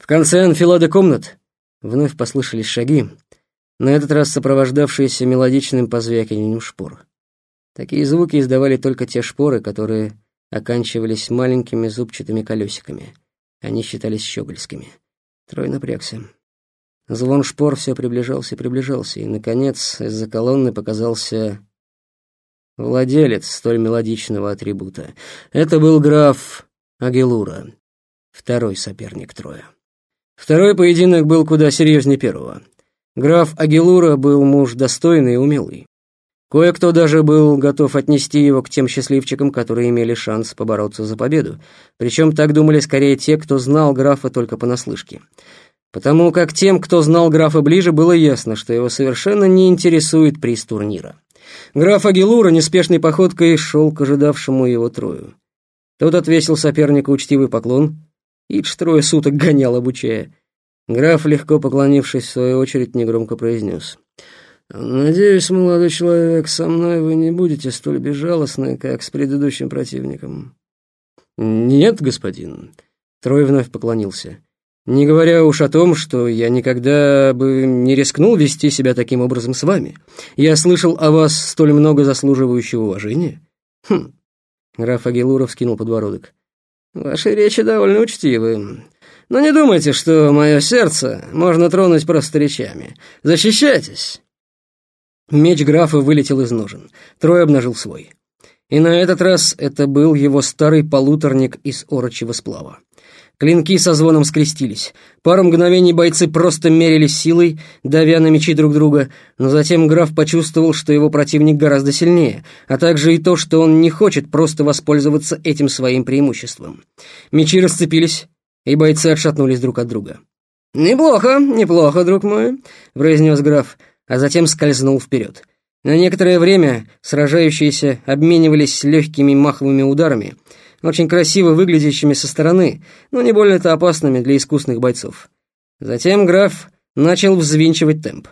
В конце анфилады комнат вновь послышались шаги, на этот раз сопровождавшиеся мелодичным позвякиванием шпор. Такие звуки издавали только те шпоры, которые оканчивались маленькими зубчатыми колесиками. Они считались щегольскими. Трой напрягся. Звон шпор все приближался и приближался, и, наконец, из-за колонны показался владелец столь мелодичного атрибута. Это был граф Агелура, второй соперник Троя. Второй поединок был куда серьезнее первого. Граф Агелура был муж достойный и умелый. Кое-кто даже был готов отнести его к тем счастливчикам, которые имели шанс побороться за победу. Причем так думали скорее те, кто знал графа только понаслышке. Потому как тем, кто знал графа ближе, было ясно, что его совершенно не интересует приз турнира. Граф Агилура неспешной походкой шел к ожидавшему его трою. Тот отвесил сопернику учтивый поклон. Идж трое суток гонял, обучая. Граф, легко поклонившись, в свою очередь, негромко произнес — «Надеюсь, молодой человек, со мной вы не будете столь безжалостны, как с предыдущим противником». «Нет, господин», — Трой вновь поклонился. «Не говоря уж о том, что я никогда бы не рискнул вести себя таким образом с вами. Я слышал о вас столь много заслуживающего уважения». «Хм», — граф Агилуров скинул подбородок. «Ваши речи довольно учтивы. Но не думайте, что мое сердце можно тронуть просто речами. Защищайтесь». Меч графа вылетел из ножен. Трой обнажил свой. И на этот раз это был его старый полуторник из орочего сплава. Клинки со звоном скрестились. Пару мгновений бойцы просто мерились силой, давя на мечи друг друга, но затем граф почувствовал, что его противник гораздо сильнее, а также и то, что он не хочет просто воспользоваться этим своим преимуществом. Мечи расцепились, и бойцы отшатнулись друг от друга. «Неплохо, неплохо, друг мой», — произнес граф а затем скользнул вперед. На некоторое время сражающиеся обменивались легкими маховыми ударами, очень красиво выглядящими со стороны, но не больно-то опасными для искусных бойцов. Затем граф начал взвинчивать темп.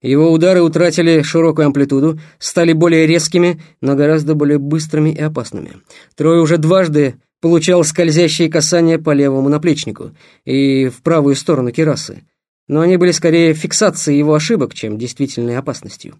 Его удары утратили широкую амплитуду, стали более резкими, но гораздо более быстрыми и опасными. Трое уже дважды получал скользящие касания по левому наплечнику и в правую сторону кирасы но они были скорее фиксацией его ошибок, чем действительной опасностью.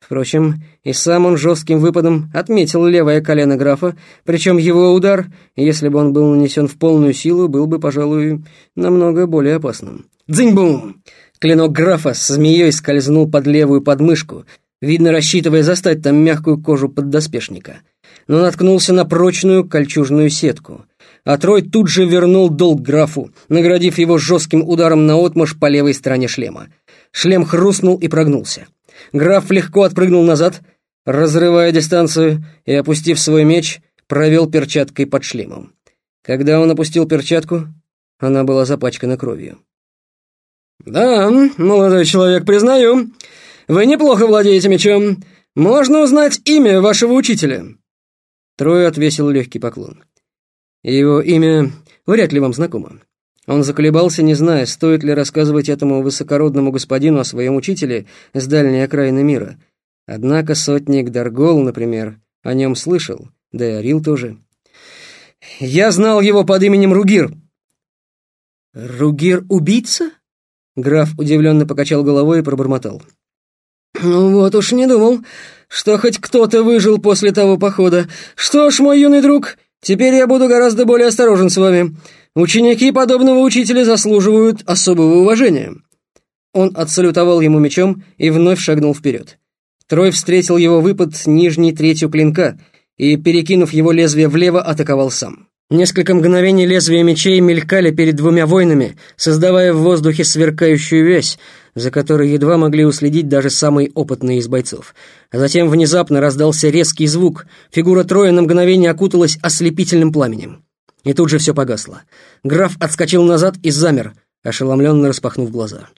Впрочем, и сам он жестким выпадом отметил левое колено графа, причем его удар, если бы он был нанесен в полную силу, был бы, пожалуй, намного более опасным. «Дзынь-бум!» Клинок графа с змеей скользнул под левую подмышку, видно, рассчитывая застать там мягкую кожу поддоспешника, но наткнулся на прочную кольчужную сетку а Трой тут же вернул долг графу, наградив его жестким ударом наотмашь по левой стороне шлема. Шлем хрустнул и прогнулся. Граф легко отпрыгнул назад, разрывая дистанцию, и, опустив свой меч, провел перчаткой под шлемом. Когда он опустил перчатку, она была запачкана кровью. «Да, молодой человек, признаю, вы неплохо владеете мечом. Можно узнать имя вашего учителя?» Трой отвесил легкий поклон. Его имя вряд ли вам знакомо. Он заколебался, не зная, стоит ли рассказывать этому высокородному господину о своем учителе с дальней окраины мира. Однако сотник Даргол, например, о нем слышал, да и Арил тоже. «Я знал его под именем Ругир». «Ругир-убийца?» Граф удивленно покачал головой и пробормотал. «Ну вот уж не думал, что хоть кто-то выжил после того похода. Что ж, мой юный друг, Теперь я буду гораздо более осторожен с вами. Ученики подобного учителя заслуживают особого уважения». Он отсалютовал ему мечом и вновь шагнул вперед. Трой встретил его выпад нижней третью клинка и, перекинув его лезвие влево, атаковал сам. Несколько мгновений лезвия мечей мелькали перед двумя воинами, создавая в воздухе сверкающую вязь, за которой едва могли уследить даже самые опытные из бойцов. А затем внезапно раздался резкий звук, фигура Троя на мгновение окуталась ослепительным пламенем. И тут же все погасло. Граф отскочил назад и замер, ошеломленно распахнув глаза.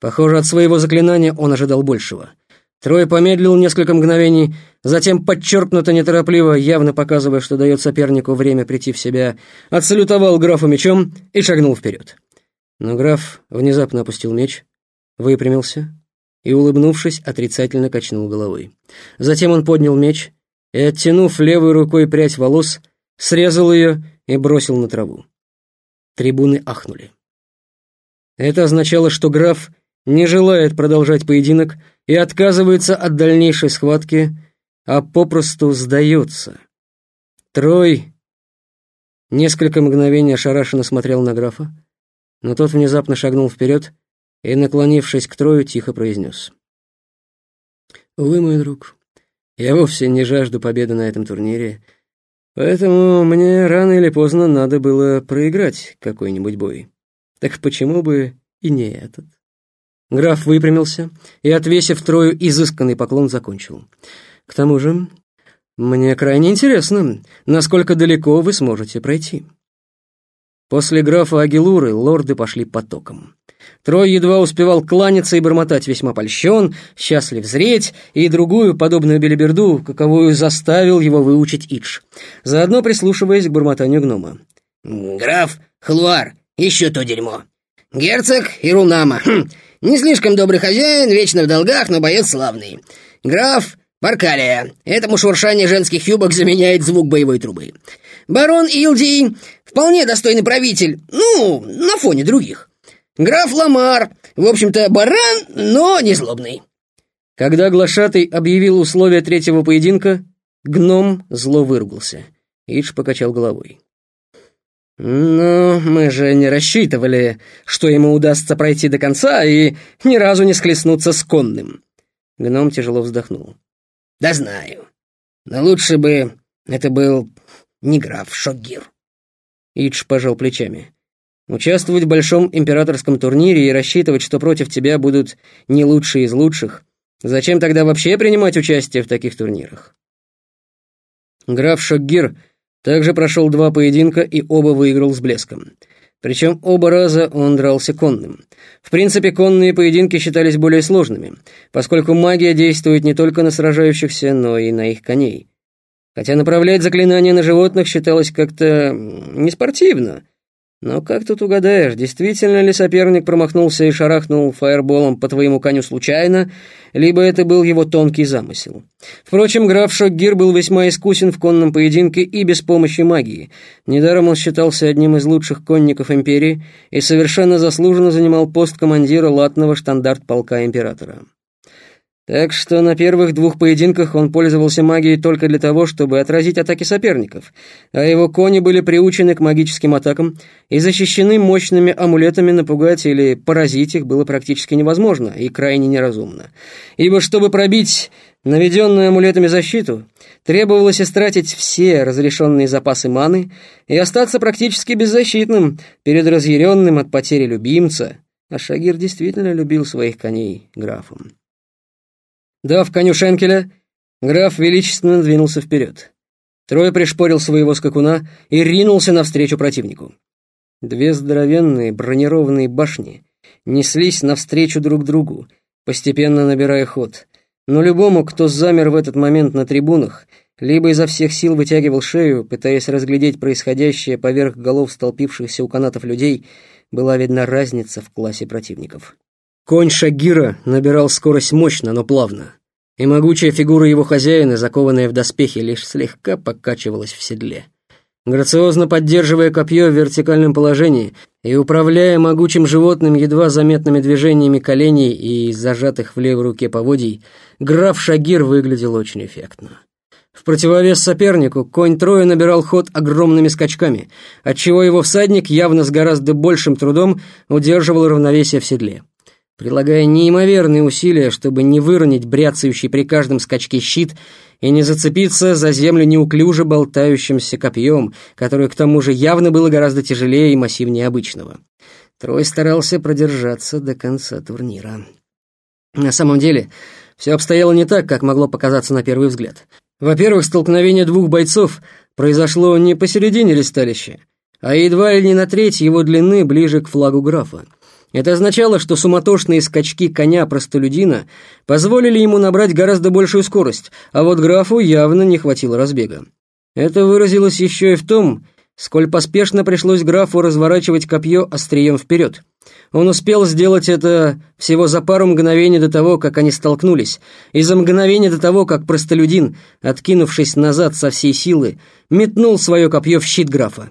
Похоже, от своего заклинания он ожидал большего — Трой помедлил несколько мгновений, затем подчеркнуто неторопливо, явно показывая, что дает сопернику время прийти в себя, отсалютовал графу мечом и шагнул вперед. Но граф внезапно опустил меч, выпрямился и, улыбнувшись, отрицательно качнул головой. Затем он поднял меч и, оттянув левой рукой прядь волос, срезал ее и бросил на траву. Трибуны ахнули. Это означало, что граф не желает продолжать поединок и отказывается от дальнейшей схватки, а попросту сдается. Трой несколько мгновений ошарашенно смотрел на графа, но тот внезапно шагнул вперед и, наклонившись к Трою, тихо произнес. «Увы, мой друг, я вовсе не жажду победы на этом турнире, поэтому мне рано или поздно надо было проиграть какой-нибудь бой. Так почему бы и не этот?» Граф выпрямился и, отвесив Трою изысканный поклон, закончил. «К тому же, мне крайне интересно, насколько далеко вы сможете пройти». После графа Агилуры лорды пошли потоком. Трой едва успевал кланяться и бормотать весьма польщен, счастлив зреть, и другую, подобную белиберду, каковую заставил его выучить Идж, заодно прислушиваясь к бормотанию гнома. «Граф Хлуар, еще то дерьмо. Герцог Ирунама, хм, не слишком добрый хозяин, вечно в долгах, но боец славный. Граф Баркалия, этому шуршание женских юбок заменяет звук боевой трубы. Барон Илдий, вполне достойный правитель, ну, на фоне других». Граф Ламар, в общем-то, баран, но не злобный. Когда глашатый объявил условия третьего поединка, гном зло выругался. Идж покачал головой. «Но мы же не рассчитывали, что ему удастся пройти до конца и ни разу не схлестнуться с конным». Гном тяжело вздохнул. «Да знаю. Но лучше бы это был не граф Шогир». Идж пожал плечами. Участвовать в большом императорском турнире и рассчитывать, что против тебя будут не лучшие из лучших. Зачем тогда вообще принимать участие в таких турнирах? Граф Шокгир также прошел два поединка и оба выиграл с блеском. Причем оба раза он дрался конным. В принципе, конные поединки считались более сложными, поскольку магия действует не только на сражающихся, но и на их коней. Хотя направлять заклинания на животных считалось как-то неспортивно — но как тут угадаешь, действительно ли соперник промахнулся и шарахнул фаерболом по твоему коню случайно, либо это был его тонкий замысел. Впрочем, граф Шокгир был весьма искусен в конном поединке и без помощи магии. Недаром он считался одним из лучших конников империи и совершенно заслуженно занимал пост командира латного штандарт-полка императора. Так что на первых двух поединках он пользовался магией только для того, чтобы отразить атаки соперников, а его кони были приучены к магическим атакам и защищены мощными амулетами напугать или поразить их было практически невозможно и крайне неразумно. Ибо чтобы пробить наведенную амулетами защиту, требовалось истратить все разрешенные запасы маны и остаться практически беззащитным перед разъяренным от потери любимца, а Шагир действительно любил своих коней графом. Дав коню шенкеля, граф величественно двинулся вперед. Трое пришпорил своего скакуна и ринулся навстречу противнику. Две здоровенные бронированные башни неслись навстречу друг другу, постепенно набирая ход. Но любому, кто замер в этот момент на трибунах, либо изо всех сил вытягивал шею, пытаясь разглядеть происходящее поверх голов столпившихся у канатов людей, была видна разница в классе противников. Конь Шагира набирал скорость мощно, но плавно, и могучая фигура его хозяина, закованная в доспехи, лишь слегка покачивалась в седле. Грациозно поддерживая копье в вертикальном положении и управляя могучим животным едва заметными движениями коленей и зажатых в левой руке поводий, граф Шагир выглядел очень эффектно. В противовес сопернику конь Троя набирал ход огромными скачками, отчего его всадник явно с гораздо большим трудом удерживал равновесие в седле прилагая неимоверные усилия, чтобы не выронить бряцающий при каждом скачке щит и не зацепиться за землю неуклюже болтающимся копьем, которое к тому же явно было гораздо тяжелее и массивнее обычного. Трой старался продержаться до конца турнира. На самом деле, все обстояло не так, как могло показаться на первый взгляд. Во-первых, столкновение двух бойцов произошло не посередине листалища, а едва ли не на треть его длины ближе к флагу графа. Это означало, что суматошные скачки коня-простолюдина позволили ему набрать гораздо большую скорость, а вот графу явно не хватило разбега. Это выразилось еще и в том, сколь поспешно пришлось графу разворачивать копье острием вперед. Он успел сделать это всего за пару мгновений до того, как они столкнулись, и за мгновение до того, как простолюдин, откинувшись назад со всей силы, метнул свое копье в щит графа.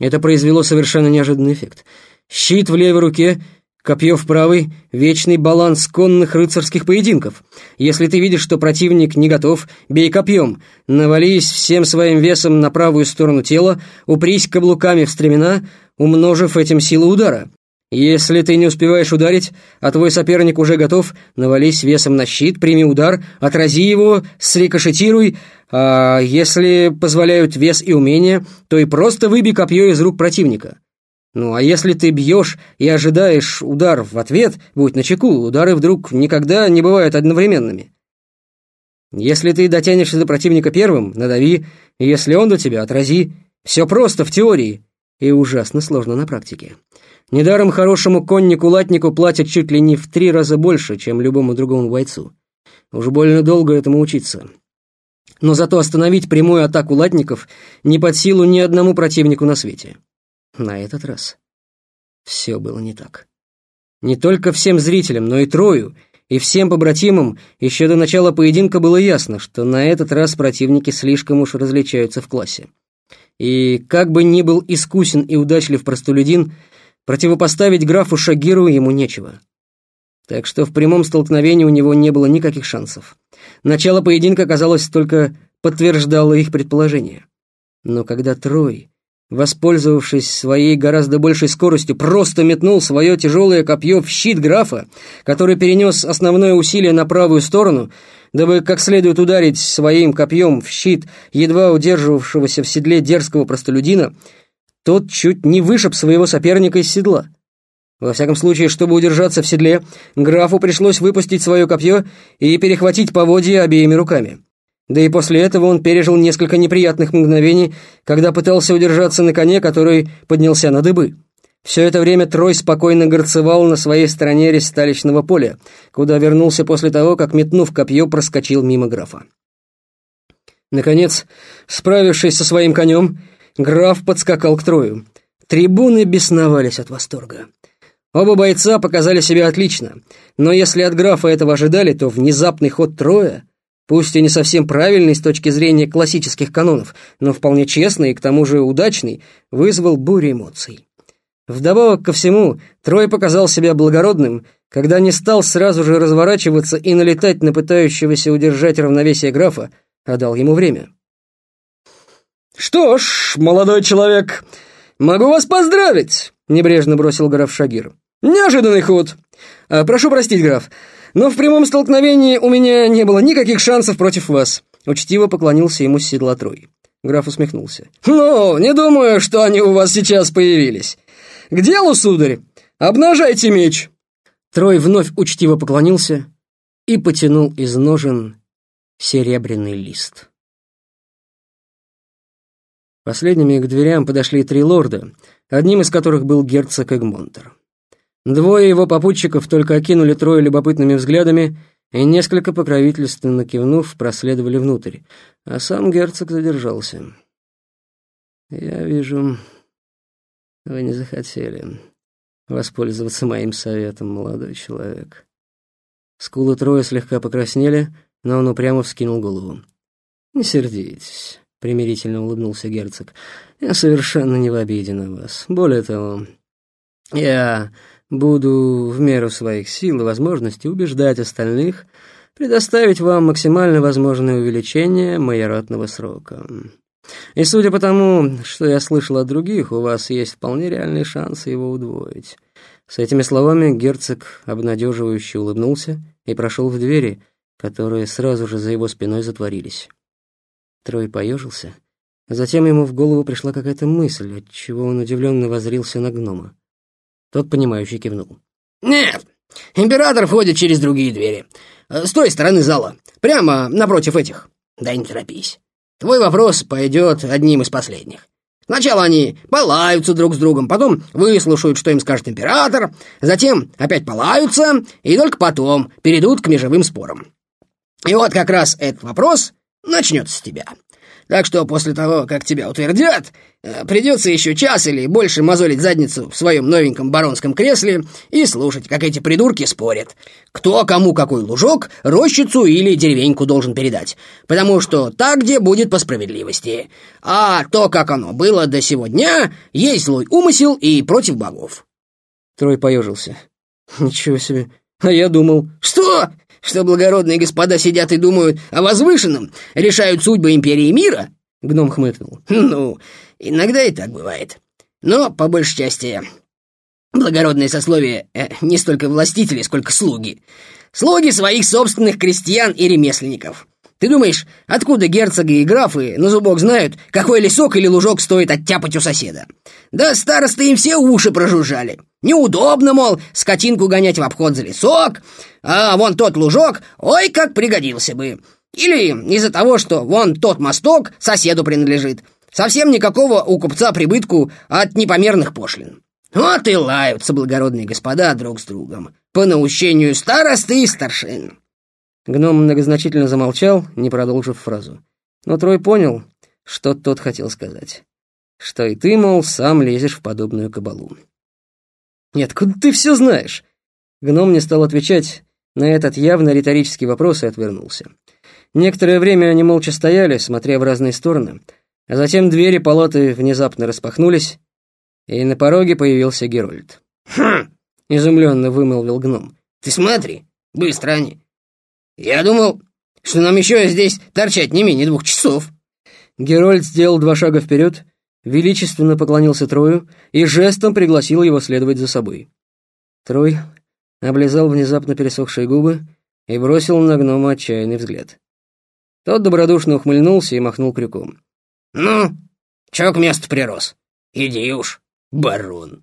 Это произвело совершенно неожиданный эффект — Щит в левой руке Копье в правый — вечный баланс конных рыцарских поединков. Если ты видишь, что противник не готов, бей копьем, навались всем своим весом на правую сторону тела, упрись каблуками в стремена, умножив этим силу удара. Если ты не успеваешь ударить, а твой соперник уже готов, навались весом на щит, прими удар, отрази его, срикошетируй, а если позволяют вес и умение, то и просто выбей копье из рук противника. Ну, а если ты бьешь и ожидаешь удар в ответ, будь начеку, удары вдруг никогда не бывают одновременными. Если ты дотянешься до противника первым, надави, если он до тебя, отрази. Все просто в теории и ужасно сложно на практике. Недаром хорошему коннику-латнику платят чуть ли не в три раза больше, чем любому другому бойцу. Уж больно долго этому учиться. Но зато остановить прямую атаку латников не под силу ни одному противнику на свете. На этот раз все было не так. Не только всем зрителям, но и Трою, и всем побратимам еще до начала поединка было ясно, что на этот раз противники слишком уж различаются в классе. И как бы ни был искусен и удачлив простолюдин, противопоставить графу Шагиру ему нечего. Так что в прямом столкновении у него не было никаких шансов. Начало поединка, казалось, только подтверждало их предположение. Но когда Трой воспользовавшись своей гораздо большей скоростью, просто метнул свое тяжелое копье в щит графа, который перенес основное усилие на правую сторону, дабы как следует ударить своим копьем в щит едва удерживавшегося в седле дерзкого простолюдина, тот чуть не вышиб своего соперника из седла. Во всяком случае, чтобы удержаться в седле, графу пришлось выпустить свое копье и перехватить поводья обеими руками. Да и после этого он пережил несколько неприятных мгновений, когда пытался удержаться на коне, который поднялся на дыбы. Все это время Трой спокойно горцевал на своей стороне ресталищного поля, куда вернулся после того, как, метнув копье, проскочил мимо графа. Наконец, справившись со своим конем, граф подскакал к Трою. Трибуны бесновались от восторга. Оба бойца показали себя отлично, но если от графа этого ожидали, то внезапный ход Троя пусть и не совсем правильный с точки зрения классических канонов, но вполне честный и к тому же удачный, вызвал бурю эмоций. Вдобавок ко всему, Трой показал себя благородным, когда не стал сразу же разворачиваться и налетать на пытающегося удержать равновесие графа, а дал ему время. «Что ж, молодой человек, могу вас поздравить!» — небрежно бросил граф Шагир. «Неожиданный ход! А, прошу простить, граф, но в прямом столкновении у меня не было никаких шансов против вас». Учтиво поклонился ему с седла Трой. Граф усмехнулся. «Ну, не думаю, что они у вас сейчас появились. К делу, сударь! Обнажайте меч!» Трой вновь учтиво поклонился и потянул из ножен серебряный лист. Последними к дверям подошли три лорда, одним из которых был герцог Эгмонтер. Двое его попутчиков только окинули трое любопытными взглядами и, несколько покровительственно кивнув, проследовали внутрь, а сам герцог задержался. «Я вижу, вы не захотели воспользоваться моим советом, молодой человек». Скулы Троя слегка покраснели, но он упрямо вскинул голову. «Не сердитесь», — примирительно улыбнулся герцог. «Я совершенно не в обиде на вас. Более того, я Буду в меру своих сил и возможностей убеждать остальных предоставить вам максимально возможное увеличение майоратного срока. И судя по тому, что я слышал от других, у вас есть вполне реальные шансы его удвоить. С этими словами герцог обнадеживающе улыбнулся и прошел в двери, которые сразу же за его спиной затворились. Трой поежился. Затем ему в голову пришла какая-то мысль, от чего он удивленно возрился на гнома. Тот, понимающий, кивнул. «Нет, император входит через другие двери. Э, с той стороны зала, прямо напротив этих. Да не торопись. Твой вопрос пойдет одним из последних. Сначала они полаются друг с другом, потом выслушают, что им скажет император, затем опять полаются, и только потом перейдут к межевым спорам. И вот как раз этот вопрос начнется с тебя. Так что после того, как тебя утвердят, э, придется еще час или больше мозолить задницу в своем новеньком баронском кресле и слушать, как эти придурки спорят. Кто кому какой лужок, рощицу или деревеньку должен передать. Потому что так, где будет по справедливости. А то, как оно было до сего дня, есть злой умысел и против богов. Трой поежился. Ничего себе. А я думал... Что? Что благородные господа сидят и думают о возвышенном, решают судьбы империи мира? Гном хмыкнул. Ну, иногда и так бывает. Но, по большей части, благородное сословие э, не столько властители, сколько слуги. Слуги своих собственных крестьян и ремесленников. Ты думаешь, откуда герцоги и графы на зубок знают, какой лесок или лужок стоит оттяпать у соседа? Да старосты им все уши прожужжали. Неудобно, мол, скотинку гонять в обход за лесок, а вон тот лужок, ой, как пригодился бы. Или из-за того, что вон тот мосток соседу принадлежит. Совсем никакого у купца прибытку от непомерных пошлин. Вот и лаются благородные господа друг с другом, по наущению старосты и старшин. Гном многозначительно замолчал, не продолжив фразу. Но Трой понял, что тот хотел сказать. Что и ты, мол, сам лезешь в подобную кабалу. «Нет, куда ты все знаешь?» Гном не стал отвечать на этот явно риторический вопрос и отвернулся. Некоторое время они молча стояли, смотря в разные стороны, а затем двери палаты внезапно распахнулись, и на пороге появился Герольд. «Хм!» — изумленно вымолвил гном. «Ты смотри, быстро они. «Я думал, что нам еще здесь торчать не менее двух часов». Герольд сделал два шага вперед, величественно поклонился Трою и жестом пригласил его следовать за собой. Трой облизал внезапно пересохшие губы и бросил на гнома отчаянный взгляд. Тот добродушно ухмыльнулся и махнул крюком. «Ну, чё к месту прирос? Иди уж, барон».